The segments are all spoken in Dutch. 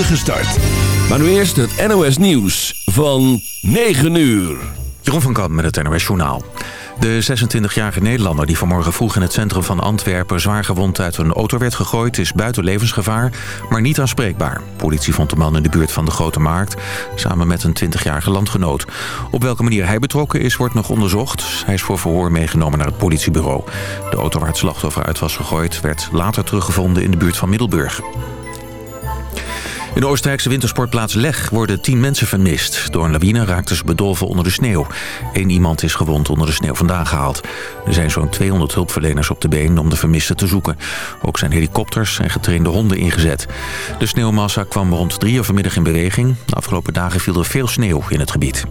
start. Maar nu eerst het NOS Nieuws van 9 uur. Jeroen van Kamp met het NOS Journaal. De 26-jarige Nederlander die vanmorgen vroeg in het centrum van Antwerpen... zwaar gewond uit een auto werd gegooid, is buiten levensgevaar... maar niet aanspreekbaar. Politie vond de man in de buurt van de Grote Markt... samen met een 20-jarige landgenoot. Op welke manier hij betrokken is, wordt nog onderzocht. Hij is voor verhoor meegenomen naar het politiebureau. De auto waar het slachtoffer uit was gegooid... werd later teruggevonden in de buurt van Middelburg. In de Oostenrijkse wintersportplaats Leg worden tien mensen vermist. Door een lawine raakten ze bedolven onder de sneeuw. Eén iemand is gewond onder de sneeuw vandaan gehaald. Er zijn zo'n 200 hulpverleners op de been om de vermisten te zoeken. Ook zijn helikopters en getrainde honden ingezet. De sneeuwmassa kwam rond drie uur vanmiddag in beweging. De afgelopen dagen viel er veel sneeuw in het gebied.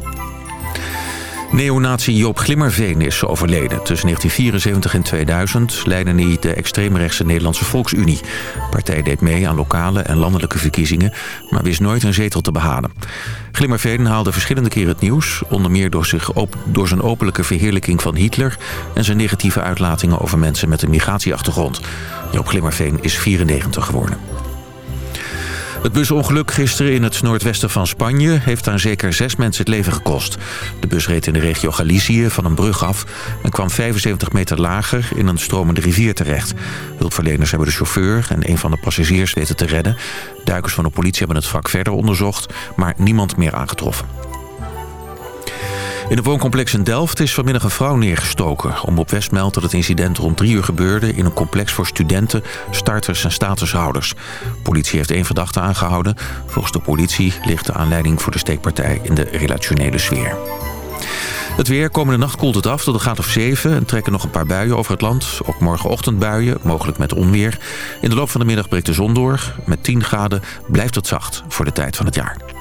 Neonazi Joop Glimmerveen is overleden. Tussen 1974 en 2000 leidde hij de extreemrechtse Nederlandse Volksunie. De partij deed mee aan lokale en landelijke verkiezingen... maar wist nooit een zetel te behalen. Glimmerveen haalde verschillende keren het nieuws... onder meer door, zich op, door zijn openlijke verheerlijking van Hitler... en zijn negatieve uitlatingen over mensen met een migratieachtergrond. Joop Glimmerveen is 94 geworden. Het busongeluk gisteren in het noordwesten van Spanje... heeft aan zeker zes mensen het leven gekost. De bus reed in de regio Galicië van een brug af... en kwam 75 meter lager in een stromende rivier terecht. Hulpverleners hebben de chauffeur en een van de passagiers weten te redden. Duikers van de politie hebben het wrak verder onderzocht... maar niemand meer aangetroffen. In het wooncomplex in Delft is vanmiddag een vrouw neergestoken. Omroep West meldt dat het incident rond drie uur gebeurde... in een complex voor studenten, starters en statushouders. Politie heeft één verdachte aangehouden. Volgens de politie ligt de aanleiding voor de steekpartij in de relationele sfeer. Het weer, komende nacht koelt het af tot een graad of 7 en trekken nog een paar buien over het land. Ook morgenochtend buien, mogelijk met onweer. In de loop van de middag breekt de zon door. Met 10 graden blijft het zacht voor de tijd van het jaar.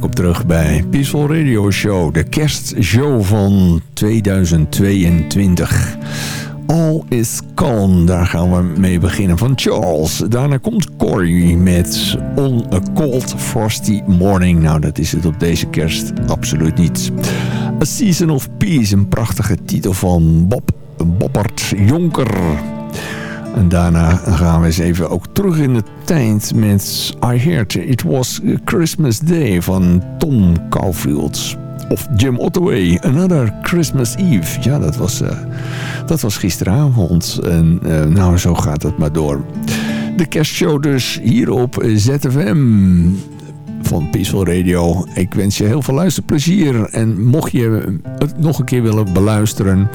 Welkom terug bij Peaceful Radio Show, de kerstshow van 2022. All is calm, daar gaan we mee beginnen van Charles. Daarna komt Corey met On a Cold Frosty Morning. Nou, dat is het op deze kerst absoluut niet. A Season of Peace, een prachtige titel van Bob Boppert Jonker. En daarna gaan we eens even ook terug in de tijd met I Heard It Was Christmas Day van Tom Caulfield. Of Jim Ottaway, Another Christmas Eve. Ja, dat was, uh, dat was gisteravond. En uh, nou, zo gaat het maar door. De kerstshow dus hier op ZFM van Peaceful Radio. Ik wens je heel veel luisterplezier. En mocht je het nog een keer willen beluisteren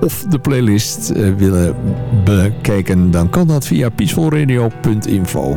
of de playlist uh, willen bekijken, dan kan dat via peacefulradio.info.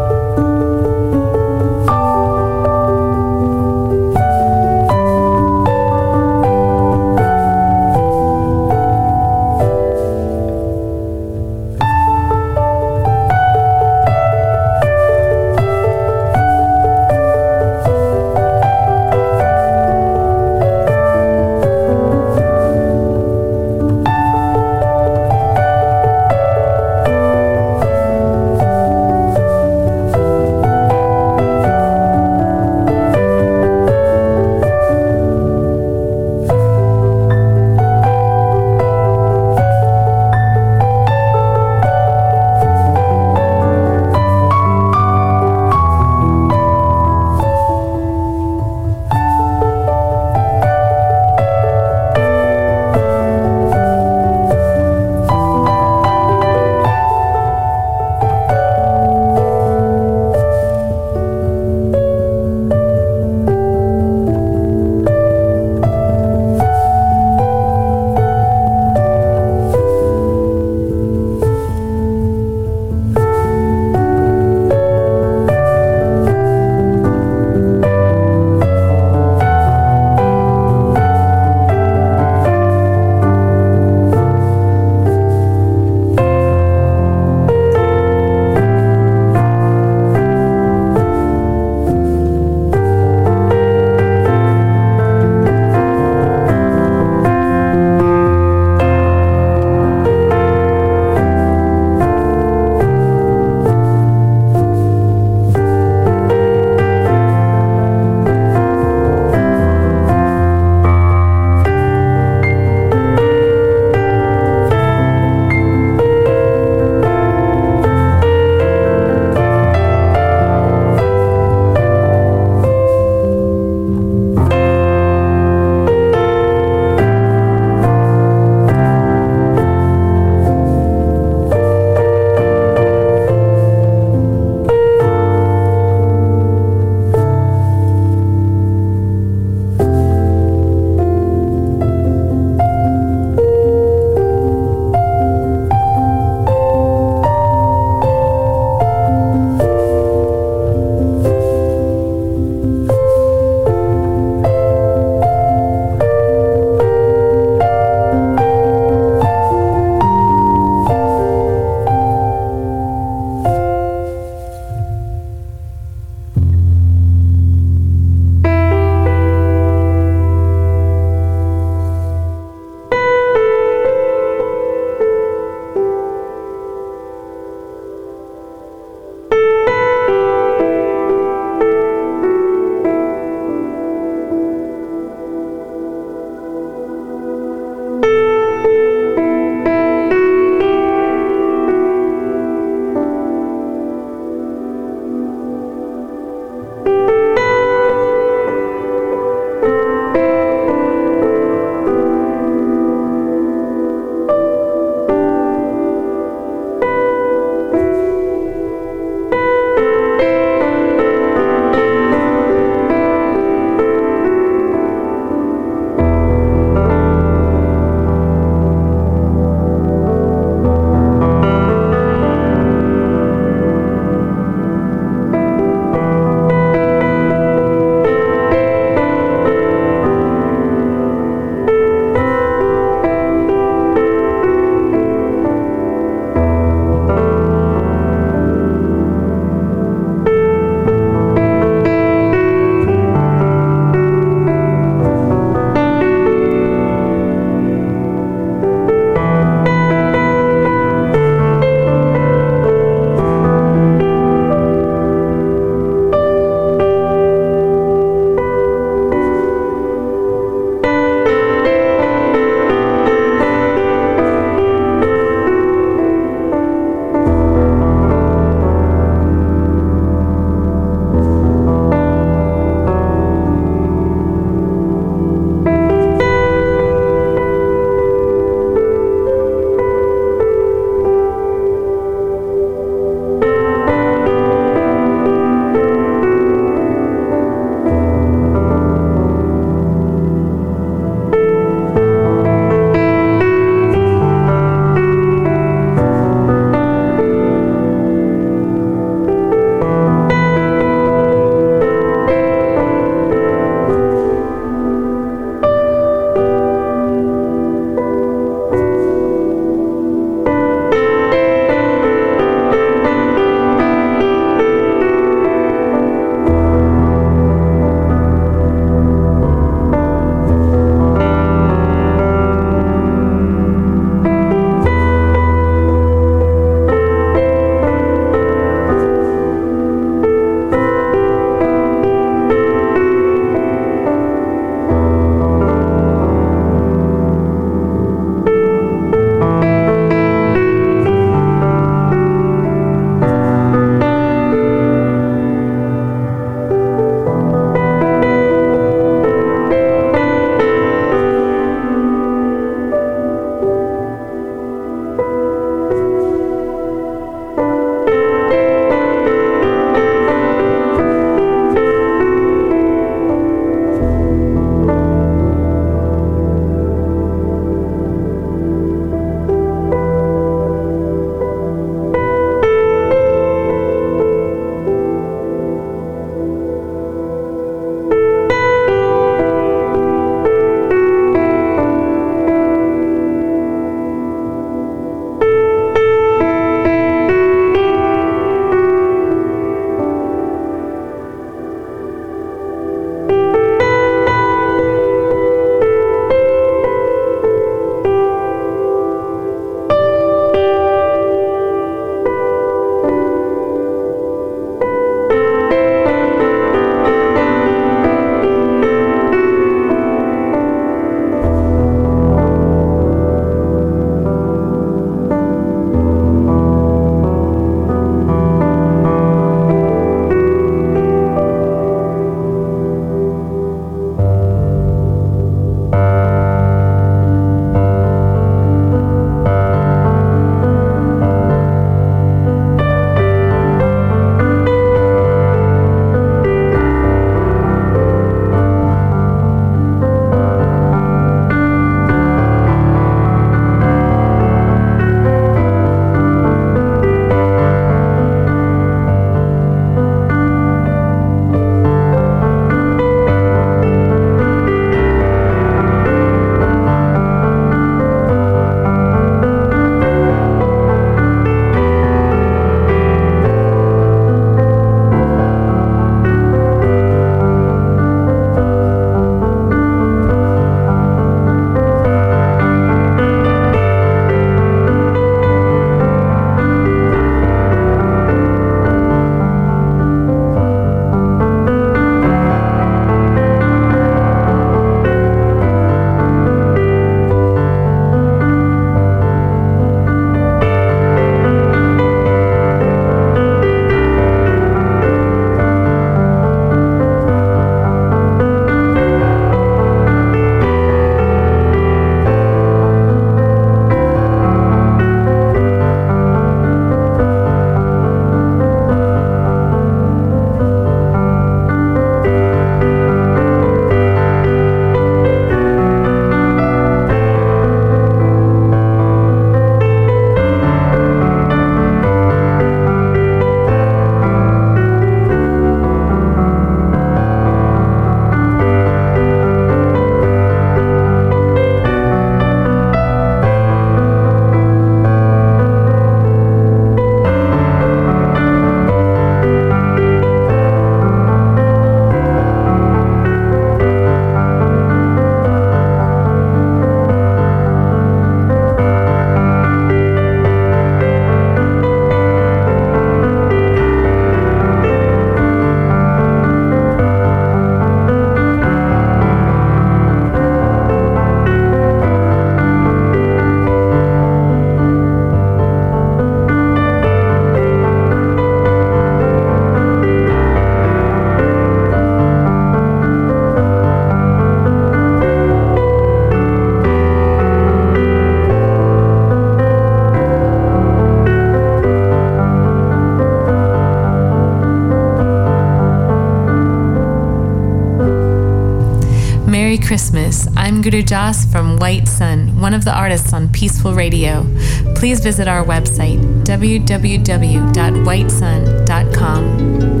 Guru Jas from White Sun, one of the artists on Peaceful Radio. Please visit our website, www.whitesun.com.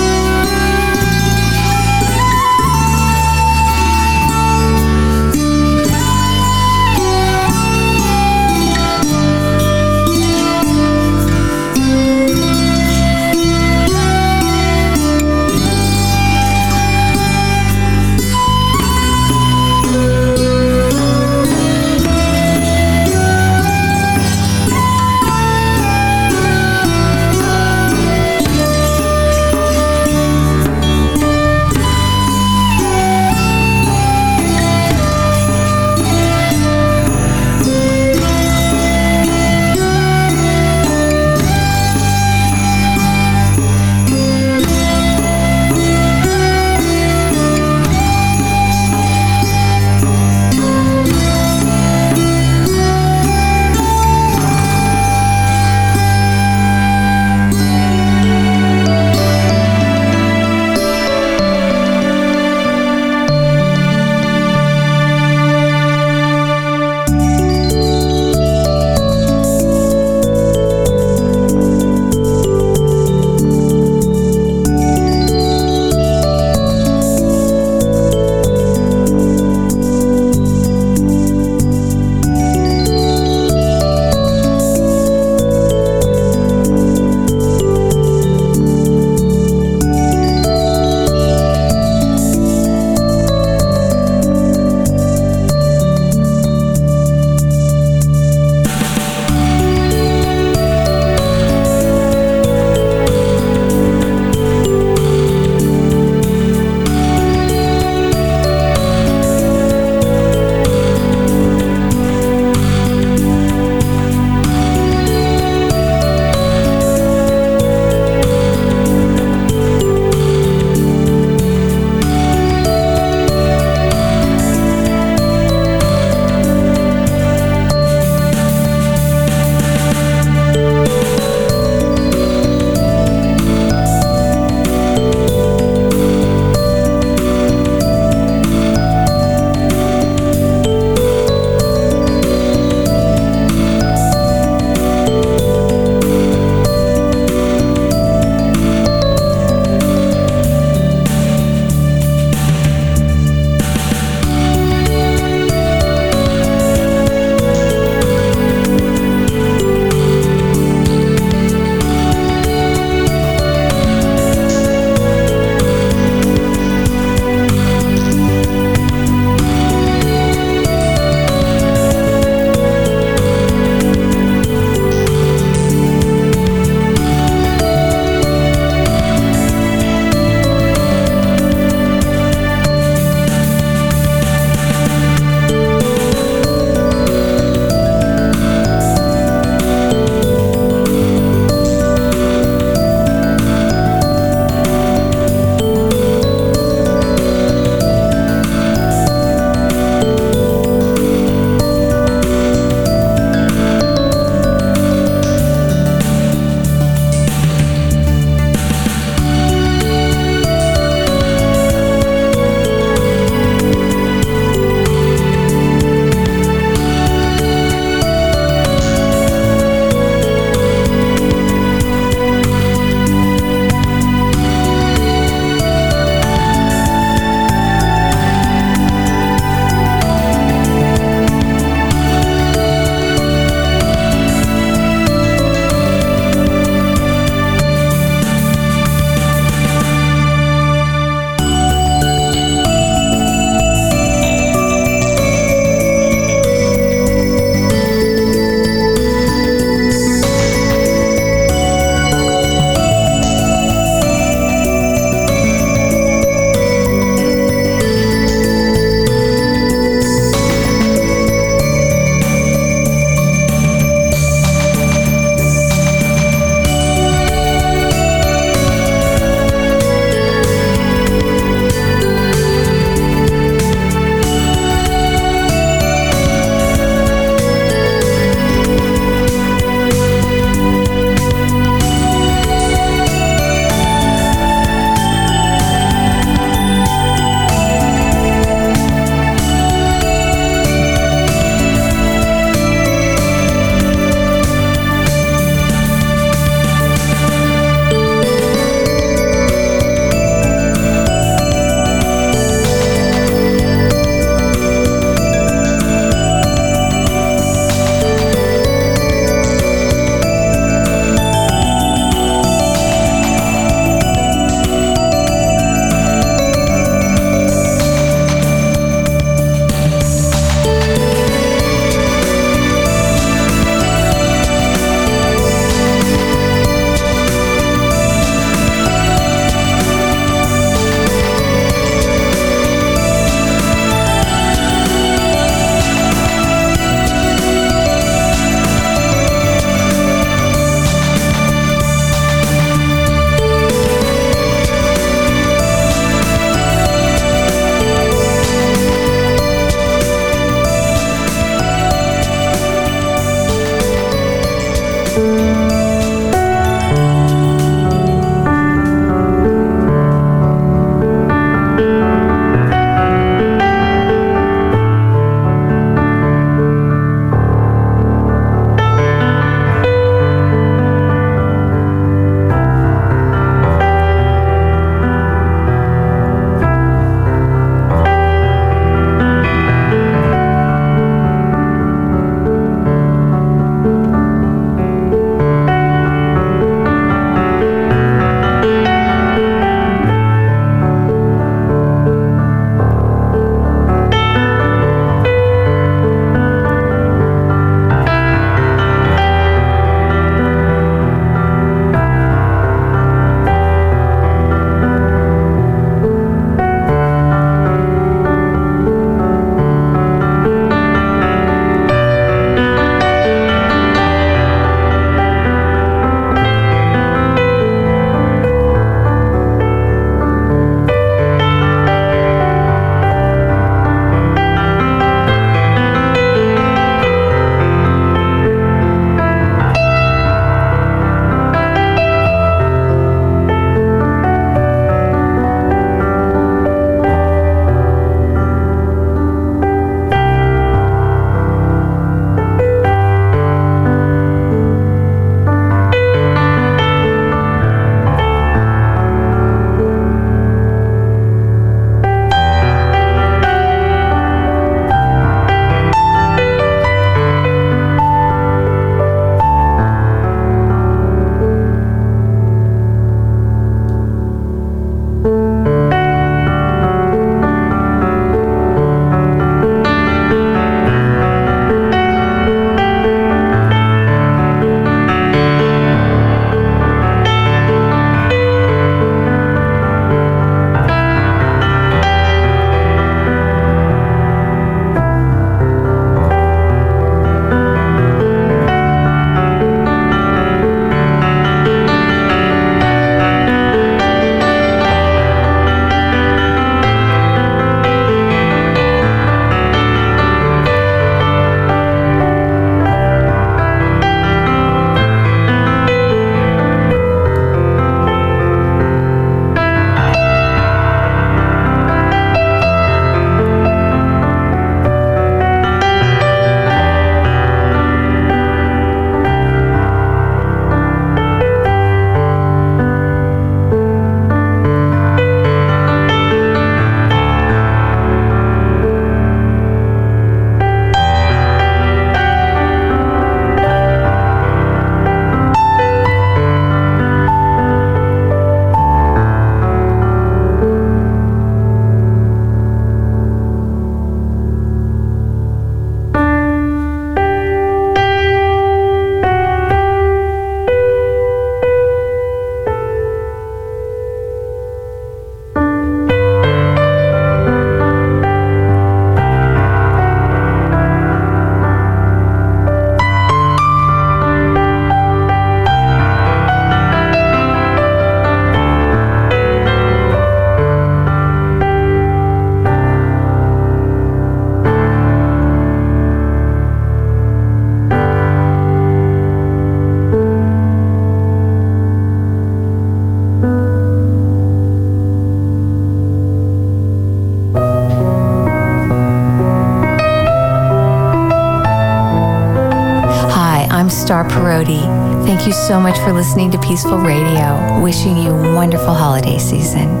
for listening to Peaceful Radio. Wishing you a wonderful holiday season.